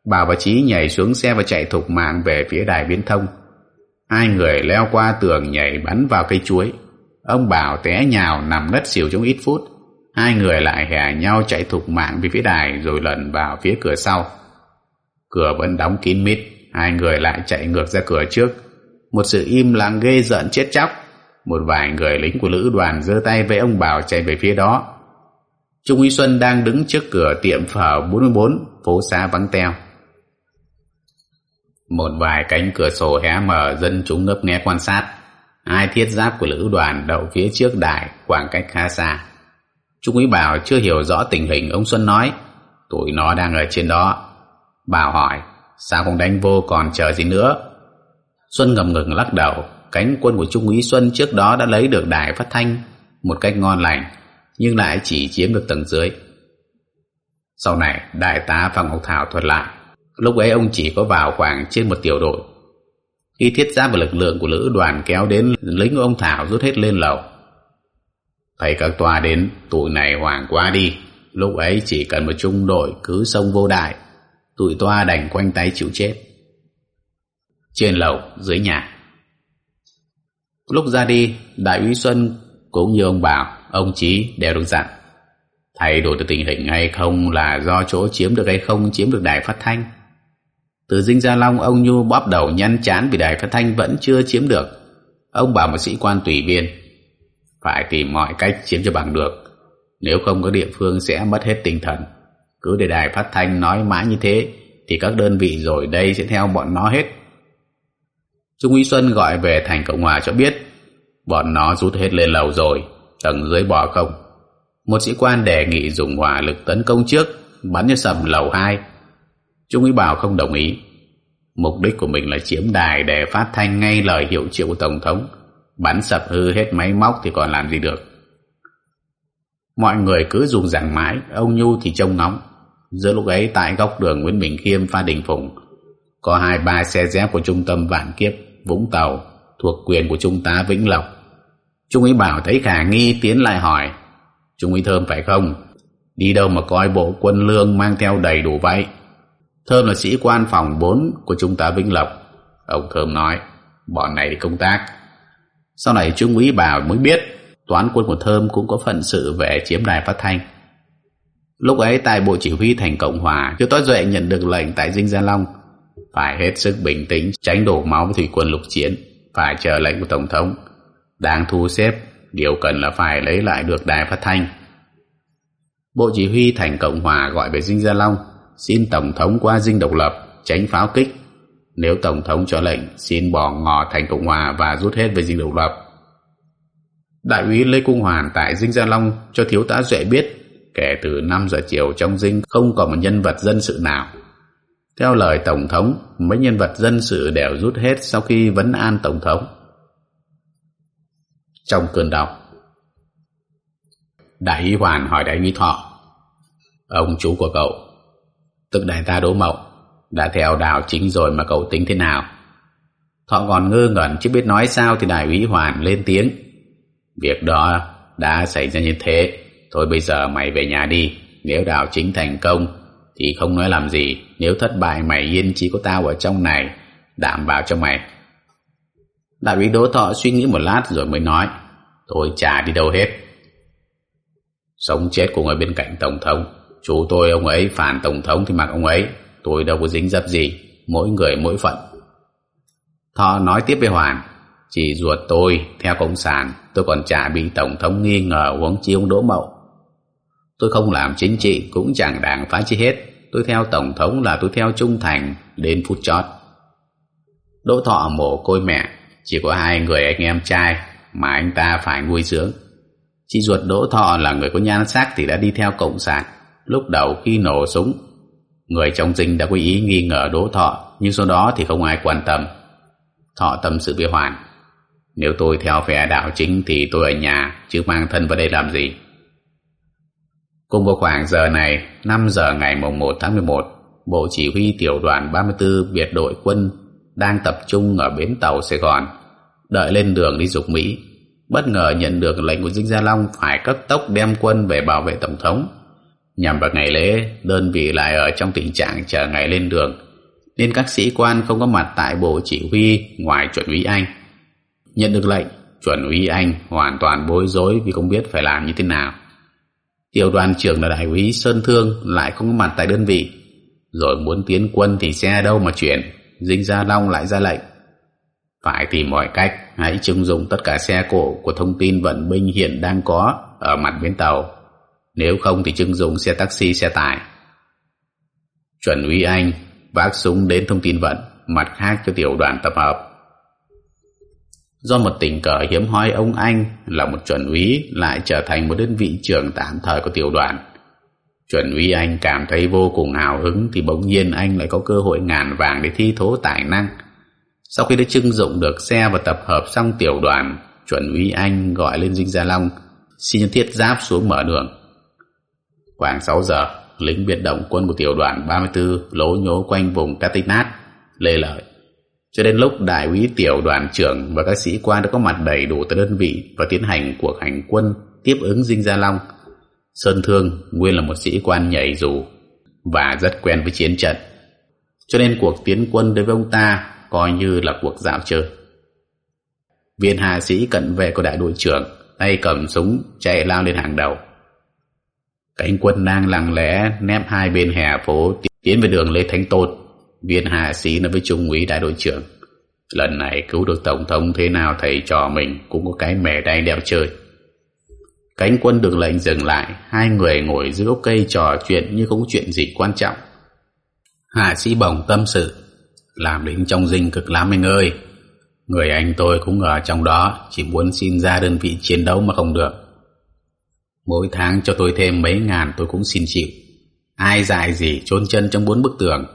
Bảo và Chí nhảy xuống xe và chạy thục mạng về phía đài viễn thông. Hai người leo qua tường nhảy bắn vào cây chuối. Ông Bảo té nhào nằm đất xỉu trong ít phút. Hai người lại hè nhau chạy thục mạng về phía đài rồi lẩn vào phía cửa sau. Cửa vẫn đóng kín mít, hai người lại chạy ngược ra cửa trước. Một sự im lặng ghê giận chết chóc. Một vài người lính của lữ đoàn giơ tay với ông bảo chạy về phía đó. Trung úy xuân đang đứng trước cửa tiệm phở 44 phố xá vắng teo. Một vài cánh cửa sổ hé mở dân chúng ngấp nghe quan sát. Hai thiết giáp của lữ đoàn đậu phía trước đài khoảng cách khá xa. Trung úy bảo chưa hiểu rõ tình hình ông xuân nói tụi nó đang ở trên đó bảo hỏi sao không đánh vô còn chờ gì nữa Xuân ngầm ngừng lắc đầu, cánh quân của Trung úy Xuân trước đó đã lấy được đài phát thanh một cách ngon lành, nhưng lại chỉ chiếm được tầng dưới. Sau này, đại tá Phạm Ngọc Thảo thuật lại, lúc ấy ông chỉ có vào khoảng trên một tiểu đội. Khi thiết giáp và lực lượng của lữ đoàn kéo đến, lính ông Thảo rút hết lên lầu. Thầy các tòa đến, tụi này hoảng quá đi, lúc ấy chỉ cần một trung đội cứ sông vô đại, tụi toa đành quanh tay chịu chết. Trên lầu, dưới nhà. Lúc ra đi, đại úy xuân cũng như ông bảo ông chí đều được dặn. Thay đổi được tình hình hay không là do chỗ chiếm được hay không chiếm được đài phát thanh. Từ dinh gia long, ông nhu bóp đầu nhăn chán vì đài phát thanh vẫn chưa chiếm được. Ông bảo một sĩ quan tùy viên, phải tìm mọi cách chiếm cho bằng được. Nếu không có địa phương sẽ mất hết tinh thần cứ để đài phát thanh nói mãi như thế thì các đơn vị rồi đây sẽ theo bọn nó hết Trung úy Xuân gọi về thành Cộng Hòa cho biết bọn nó rút hết lên lầu rồi, tầng dưới bỏ không. Một sĩ quan đề nghị dùng hỏa lực tấn công trước, bắn cho sầm lầu 2. Trung úy Bảo không đồng ý. Mục đích của mình là chiếm đài để phát thanh ngay lời hiệu triệu của Tổng thống. Bắn sập hư hết máy móc thì còn làm gì được. Mọi người cứ dùng rằng mãi, ông Nhu thì trông ngóng. Giữa lúc ấy tại góc đường Nguyễn Bình Khiêm Pha Đình Phùng, có hai ba xe dép của trung tâm vạn kiếp Vũng Tàu thuộc quyền của Trung tá Vĩnh Lộc. Trung úy Bảo thấy khả nghi tiến lại hỏi Trung úy Thơm phải không? Đi đâu mà coi bộ quân lương mang theo đầy đủ vậy? Thơm là sĩ quan phòng 4 của Trung tá Vĩnh Lộc. Ông Thơm nói bọn này đi công tác. Sau này Trung úy Bảo mới biết toán quân của Thơm cũng có phận sự về chiếm đài phát thanh. Lúc ấy tại Bộ Chỉ huy thành Cộng Hòa, Thiếu tá Duệ nhận được lệnh tại Dinh Gia Long phải hết sức bình tĩnh, tránh đổ máu với thủy quân lục chiến, phải chờ lệnh của Tổng thống. Đang thu xếp, điều cần là phải lấy lại được đài phát thanh. Bộ Chỉ huy thành Cộng Hòa gọi về Dinh Gia Long, xin Tổng thống qua Dinh Độc Lập, tránh pháo kích. Nếu Tổng thống cho lệnh, xin bỏ ngò thành Cộng Hòa và rút hết về Dinh Độc Lập. Đại úy Lê Cung Hoàn tại Dinh Gia Long cho thiếu tá Duệ biết kể từ 5 giờ chiều trong dinh không còn một nhân vật dân sự nào. Theo lời Tổng thống, mấy nhân vật dân sự đều rút hết sau khi vấn an Tổng thống. Trong cơn đau, Đại úy Hoàn hỏi đại Nghi Thọ, ông chú của cậu, tức đại ta Đỗ Mậu, đã theo đào chính rồi mà cậu tính thế nào? Thọ còn ngơ ngẩn chứ biết nói sao thì đại úy Hoàn lên tiếng. Việc đó đã xảy ra như thế Thôi bây giờ mày về nhà đi. Nếu đào chính thành công, Thì không nói làm gì. Nếu thất bại, mày yên chỉ có tao ở trong này. Đảm bảo cho mày. Đại úy Đỗ Thọ suy nghĩ một lát rồi mới nói Tôi chả đi đâu hết. Sống chết cùng người bên cạnh Tổng thống. Chú tôi ông ấy phản Tổng thống thì mặc ông ấy. Tôi đâu có dính dấp gì. Mỗi người mỗi phận. Thọ nói tiếp với Hoàn Chỉ ruột tôi, theo Cộng sản, Tôi còn chả bị Tổng thống nghi ngờ uống chi ông Đỗ Mậu. Tôi không làm chính trị cũng chẳng đảng phá chi hết. Tôi theo Tổng thống là tôi theo trung thành đến phút chót. Đỗ Thọ mổ côi mẹ, chỉ có hai người anh em trai mà anh ta phải nuôi dưỡng. Chị ruột Đỗ Thọ là người có nhan sắc thì đã đi theo Cộng sản. Lúc đầu khi nổ súng, người trong dinh đã có ý nghi ngờ Đỗ Thọ, nhưng sau đó thì không ai quan tâm. Thọ tâm sự với Hoàn. Nếu tôi theo phe đạo chính thì tôi ở nhà, chứ mang thân vào đây làm gì? Cùng vào khoảng giờ này, 5 giờ ngày mùng 1 tháng 11, Bộ Chỉ huy Tiểu đoàn 34 biệt đội quân đang tập trung ở bến tàu Sài Gòn, đợi lên đường đi dục Mỹ. Bất ngờ nhận được lệnh của Dinh Gia Long phải cấp tốc đem quân về bảo vệ Tổng thống. Nhằm vào ngày lễ, đơn vị lại ở trong tình trạng chờ ngày lên đường, nên các sĩ quan không có mặt tại Bộ Chỉ huy ngoài chuẩn úy Anh. Nhận được lệnh, chuẩn úy Anh hoàn toàn bối rối vì không biết phải làm như thế nào. Tiểu đoàn trưởng là đại úy Sơn Thương lại không có mặt tại đơn vị. Rồi muốn tiến quân thì xe đâu mà chuyển. Dinh Gia Long lại ra lệnh. Phải tìm mọi cách, hãy trưng dụng tất cả xe cộ của thông tin vận binh hiện đang có ở mặt bến tàu. Nếu không thì trưng dụng xe taxi, xe tải. Chuẩn úy Anh vác súng đến thông tin vận, mặt khác cho tiểu đoàn tập hợp. Do một tình cờ hiếm hoi ông anh là một chuẩn úy lại trở thành một đơn vị trưởng tạm thời của tiểu đoàn. Chuẩn úy anh cảm thấy vô cùng hào hứng thì bỗng nhiên anh lại có cơ hội ngàn vàng để thi thố tài năng. Sau khi đã trưng dụng được xe và tập hợp xong tiểu đoàn, chuẩn úy anh gọi lên Dinh Gia Long xin thiết giáp xuống mở đường. Khoảng 6 giờ, lính biệt động quân của tiểu đoàn 34 lố nhố quanh vùng Catinat, lê lợi cho đến lúc đại úy tiểu đoàn trưởng và các sĩ quan đã có mặt đầy đủ tại đơn vị và tiến hành cuộc hành quân tiếp ứng Dinh Gia Long, Sơn Thương nguyên là một sĩ quan nhảy dù và rất quen với chiến trận. Cho nên cuộc tiến quân đối với ông ta coi như là cuộc dạo chơi. Viên hạ sĩ cận vệ của đại đội trưởng tay cầm súng chạy lao lên hàng đầu. Cánh quân đang lặng lẽ nép hai bên hè phố tiến về đường Lê Thánh Tôn viên hạ sĩ nói với trung úy đại đội trưởng, lần này cứu được tổng thống thế nào thầy trò mình cũng có cái mẻ đay đeo chơi. Cánh quân được lệnh dừng lại, hai người ngồi dưới gốc cây trò chuyện như không có chuyện gì quan trọng. Hạ sĩ bồng tâm sự, làm lính trong dinh cực lắm anh ơi. Người anh tôi cũng ở trong đó, chỉ muốn xin ra đơn vị chiến đấu mà không được. Mỗi tháng cho tôi thêm mấy ngàn tôi cũng xin chịu. Ai dại gì chôn chân trong bốn bức tường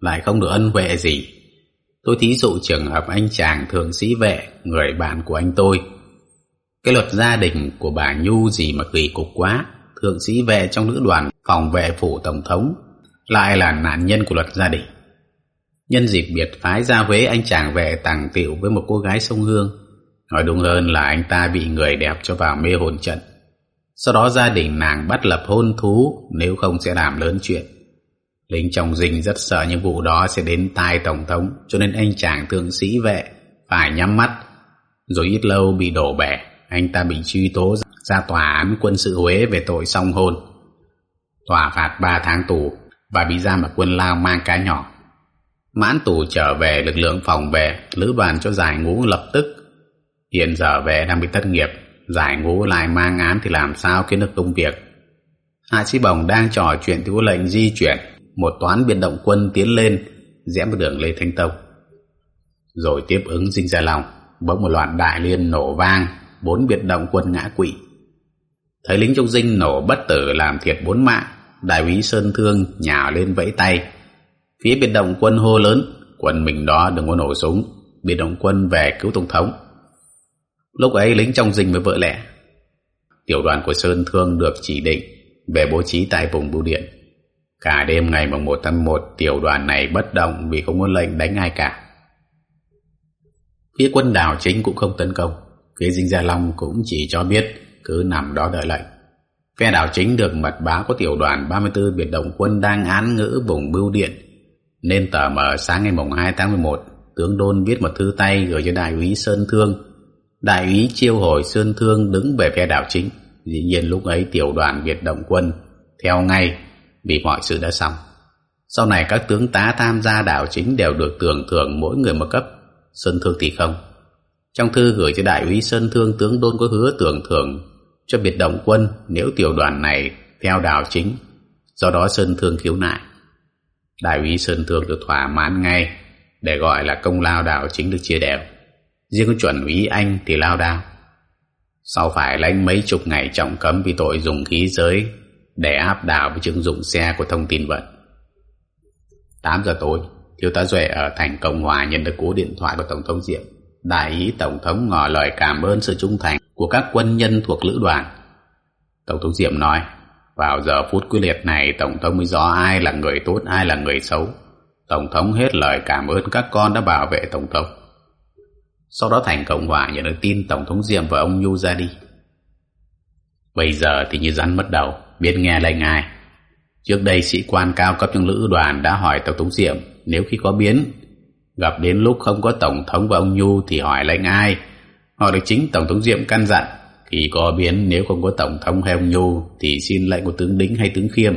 lại không được ân huệ gì. Tôi thí dụ trường hợp anh chàng thượng sĩ vệ, người bạn của anh tôi. Cái luật gia đình của bà Nhu gì mà kỳ cục quá, thượng sĩ vệ trong nữ đoàn phòng vệ phủ tổng thống, lại là nạn nhân của luật gia đình. Nhân dịp biệt phái ra Huế anh chàng vệ tàng tiểu với một cô gái sông Hương. Nói đúng hơn là anh ta bị người đẹp cho vào mê hồn trận. Sau đó gia đình nàng bắt lập hôn thú nếu không sẽ làm lớn chuyện. Lính trong dinh rất sợ những vụ đó sẽ đến tai Tổng thống, cho nên anh chàng thượng sĩ vệ phải nhắm mắt. Rồi ít lâu bị đổ bẻ, anh ta bị truy tố ra tòa án quân sự Huế về tội song hôn. Tòa phạt 3 tháng tù và bị giam ở quân Lao mang cá nhỏ. Mãn tù trở về lực lượng phòng vệ, lữ đoàn cho giải ngũ lập tức. Hiện giờ về đang bị thất nghiệp, giải ngũ lại mang án thì làm sao kiếm được công việc. Hạ Sĩ Bồng đang trò chuyện thì có lệnh di chuyển, một toán biệt động quân tiến lên, rẽ một đường Lê Thanh Tông. Rồi tiếp ứng Dinh Gia Long, bỗng một loạt đại liên nổ vang, bốn biệt động quân ngã quỵ. Thấy lính trong dinh nổ bất tử làm thiệt bốn mạng, đại úy Sơn Thương nhào lên vẫy tay. Phía biệt động quân hô lớn, quân mình đó đừng có nổ súng, biệt động quân về cứu tổng thống. Lúc ấy lính trong dinh mới vỡ lẽ. Tiểu đoàn của Sơn Thương được chỉ định về bố trí tại vùng bưu điện. Cả đêm ngày 1 tháng 1, tiểu đoàn này bất động vì không có lệnh đánh ai cả. Phía quân đảo chính cũng không tấn công. Phía Dinh Gia Long cũng chỉ cho biết cứ nằm đó đợi lệnh. Phe đảo chính được mật báo có tiểu đoàn 34 biệt động quân đang án ngữ vùng bưu điện. Nên tờ mở sáng ngày 2 tháng 11, tướng Đôn viết một thư tay gửi cho đại úy Sơn Thương. Đại úy chiêu hồi Sơn Thương đứng về phe đảo chính. Dĩ nhiên lúc ấy tiểu đoàn biệt động quân theo ngay vì mọi sự đã xong. Sau này các tướng tá tham gia đảo chính đều được tưởng thưởng mỗi người một cấp, Sơn Thương thì không. Trong thư gửi cho đại úy Sơn Thương tướng Đôn có hứa tưởng thưởng cho biệt động quân nếu tiểu đoàn này theo đảo chính, do đó Sơn Thương khiếu nại. Đại úy Sơn Thương được thỏa mãn ngay để gọi là công lao đảo chính được chia đều. Riêng chuẩn úy Anh thì lao đao. Sau phải lãnh mấy chục ngày trọng cấm vì tội dùng khí giới để áp đảo với chứng dụng xe của thông tin vận. 8 giờ tối, Thiếu tá Duệ ở thành Cộng Hòa nhận được cú điện thoại của Tổng thống Diệm. Đại ý Tổng thống ngỏ lời cảm ơn sự trung thành của các quân nhân thuộc lữ đoàn. Tổng thống Diệm nói, vào giờ phút quyết liệt này Tổng thống mới rõ ai là người tốt, ai là người xấu. Tổng thống hết lời cảm ơn các con đã bảo vệ Tổng thống. Sau đó Thành Cộng Hòa nhận được tin Tổng thống Diệm và ông Nhu ra đi. Bây giờ thì như rắn mất đầu, biết nghe lệnh ai. Trước đây sĩ quan cao cấp trong lữ đoàn đã hỏi Tổng thống Diệm nếu khi có biến, gặp đến lúc không có Tổng thống và ông Nhu thì hỏi lệnh ai. Họ được chính Tổng thống Diệm căn dặn khi có biến nếu không có Tổng thống hay ông Nhu thì xin lệnh của tướng Đính hay tướng Khiêm.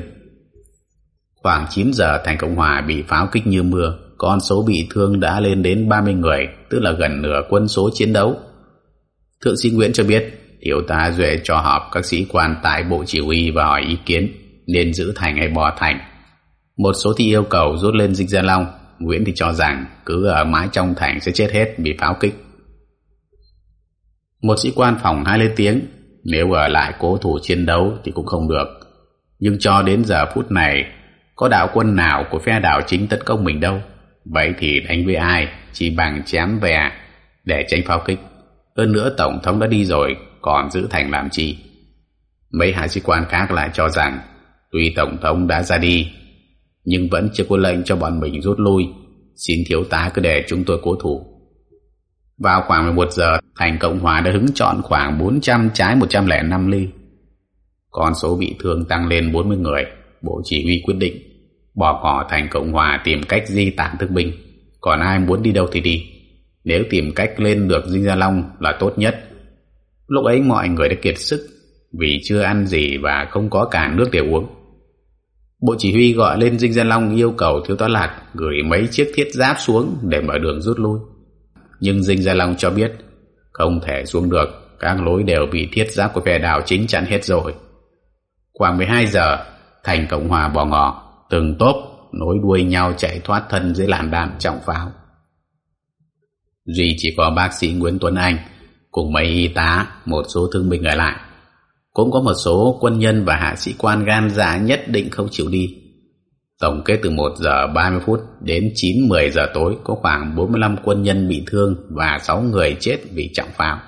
Khoảng 9 giờ thành Cộng Hòa bị pháo kích như mưa, con số bị thương đã lên đến 30 người, tức là gần nửa quân số chiến đấu. Thượng sĩ Nguyễn cho biết, thiếu tá Duệ cho họp các sĩ quan tại Bộ Chỉ huy và hỏi ý kiến nên giữ thành hay bỏ thành. Một số thì yêu cầu rút lên Dinh Gia Long, Nguyễn thì cho rằng cứ ở mái trong thành sẽ chết hết vì pháo kích. Một sĩ quan phòng hai lên tiếng, nếu ở lại cố thủ chiến đấu thì cũng không được. Nhưng cho đến giờ phút này, có đạo quân nào của phe đảo chính tấn công mình đâu. Vậy thì đánh với ai, chỉ bằng chém về à? để tránh pháo kích. Hơn nữa Tổng thống đã đi rồi, còn giữ thành làm chi. Mấy hạ sĩ quan khác lại cho rằng, tuy Tổng thống đã ra đi, nhưng vẫn chưa có lệnh cho bọn mình rút lui. Xin thiếu tá cứ để chúng tôi cố thủ. Vào khoảng 11 giờ, Thành Cộng Hòa đã hứng chọn khoảng 400 trái 105 ly. Con số bị thương tăng lên 40 người. Bộ chỉ huy quyết định bỏ cỏ Thành Cộng Hòa tìm cách di tản thương binh. Còn ai muốn đi đâu thì đi. Nếu tìm cách lên được Dinh Gia Long là tốt nhất. Lúc ấy mọi người đã kiệt sức vì chưa ăn gì và không có cả nước để uống. Bộ chỉ huy gọi lên Dinh Gia Long yêu cầu thiếu tá Lạc gửi mấy chiếc thiết giáp xuống để mở đường rút lui. Nhưng Dinh Gia Long cho biết không thể xuống được, các lối đều bị thiết giáp của phe đảo chính chắn hết rồi. Khoảng 12 giờ, thành Cộng Hòa bỏ ngỏ, từng tốp nối đuôi nhau chạy thoát thân dưới làn đạn trọng pháo. Duy chỉ có bác sĩ Nguyễn Tuấn Anh cùng mấy y tá, một số thương binh ở lại. Cũng có một số quân nhân và hạ sĩ quan gan dạ nhất định không chịu đi. Tổng kết từ 1 giờ 30 phút đến 9-10 giờ tối có khoảng 45 quân nhân bị thương và 6 người chết vì trọng pháo.